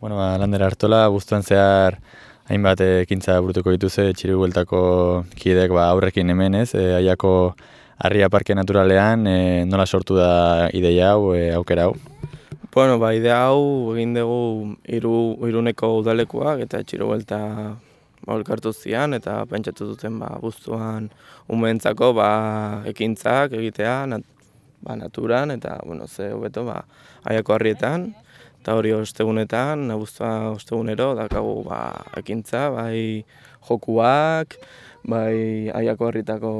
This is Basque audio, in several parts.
Bueno, ba, Lander Artola, guztuan zehar hainbat ekintza burutuko dituze txiru bueltako kidek ba, aurrekin hemen ez, e, aiako harria parke naturalean, e, nola sortu da ideia hau, e, aukera hau? Bueno, ba, idea hau egin dugu iru, iruneko udalekuak eta txiru buelta ba, elkartu zian eta pentsatu duten ba, guztuan umeentzako ba, ekintzak egitea nat, ba, naturan eta bueno, ze hobeto ba, aiako harrietan. Eta hori ostegunetan, nabuztua ostegunero, dakagu ba, ekintza, bai jokuak, bai aiako herritako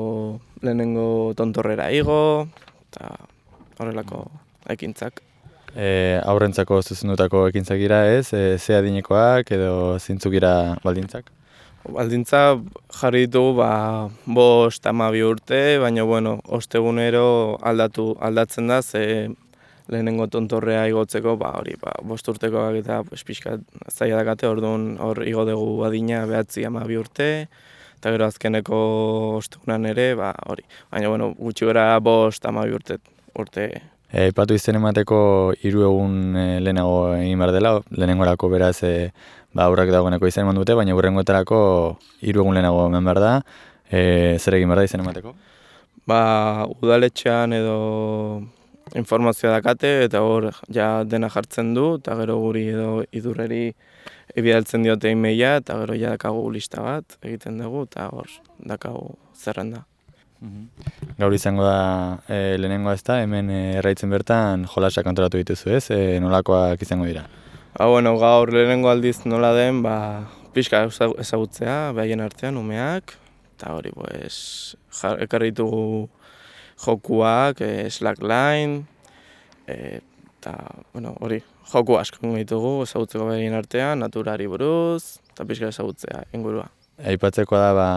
lehenengo tontorrera igo, eta horrelako ekintzak. E, aurrentzako zuzendutako ekintzak gira ez, e, ze adinekoak edo zintzuk gira baldintzak? Baldintza jarri ditugu ba, bost amabi urte, baina bueno, ostegunero aldatu, aldatzen da, ze lehenengo tontorrea igotzeko, ba, hori, ba, bost urtekoak eta pues, pixka zaila dakate, orduan hor igo dugu adina behatzi ama bi urte, eta gero azkeneko ostegunan ere, ba, hori. Baina, bueno, gutxi gara bost ama bi urte. urte. E, ipatu izen emateko hiru egun e, lehenago egin behar dela, lehenengo beraz e, ba, aurrak dagoeneko izan eman dute, baina burrengo etarako hiru egun lehenago eman behar da, e, zer egin behar da izen emateko? Ba, udaletxean edo informazioa dakate eta hor ja dena jartzen du eta gero guri edo idurreri ebidaltzen diote emaila eta gero ja dakagu lista bat egiten dugu eta hor dakagu zerrenda. Mhm. Gaur izango da e, lehenengo ez da, hemen e, erraitzen bertan jolasak antolatu dituzu ez, e, nolakoak izango dira? Ba, bueno, gaur lehenengo aldiz nola den, ba, pixka ezagutzea, behaien artean, umeak, eta hori, pues, ekarri ditugu jokuak, e, slackline, eta, bueno, hori, joku asko ditugu, ezagutzeko behien artean, naturari buruz, eta pixka ezagutzea, ingurua. Aipatzeko da, ba,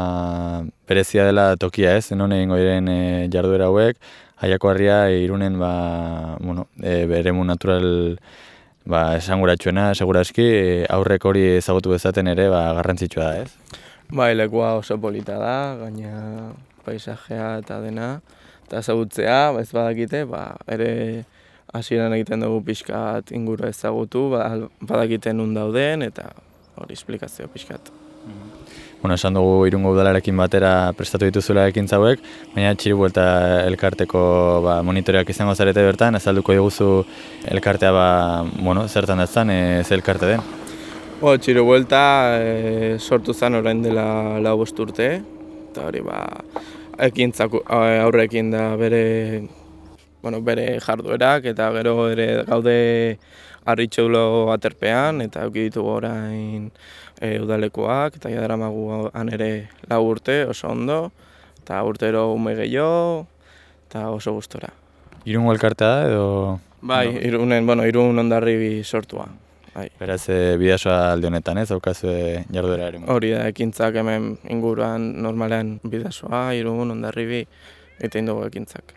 berezia dela tokia ez, non egingo diren e, jarduera hauek, haiako harria irunen, ba, bueno, e, beremu natural, ba, esanguratxuena, seguraski, aurrek hori ezagutu bezaten ere, ba, garrantzitsua da ez? Bai, lekua oso polita da, gaina paisajea eta dena, eta ezagutzea, ez badakite, ba, ere hasieran egiten dugu pixkat inguru ezagutu, ba, badakiten nun dauden, eta hori esplikazio pixkat. Bueno, esan dugu irungo udalarekin batera prestatu dituzuela ekin zauek, baina txiribu eta elkarteko ba, monitoreak izango zarete bertan, azalduko diguzu elkartea ba, bueno, zertan da zan, ez elkarte den? Bo, txiru buelta e, sortu zen orain dela lau urte, eta hori ba, ekintzak aurrekin da bere bueno, bere jarduerak eta gero ere gaude harritxeulo aterpean eta auki ditugu orain e, udalekoak eta jadara han ere lau urte oso ondo eta urtero ume gehiago eta oso gustora. Irungo elkartea da edo? Bai, no? irunen, bueno, irun ondarri sortua. Bai. Beraz, e, bidasoa alde honetan, ez? Haukazu jarduera ere. Hori da, ekintzak hemen inguruan normalean bidasoa, irun, ondarribi, eta indogu ekintzak.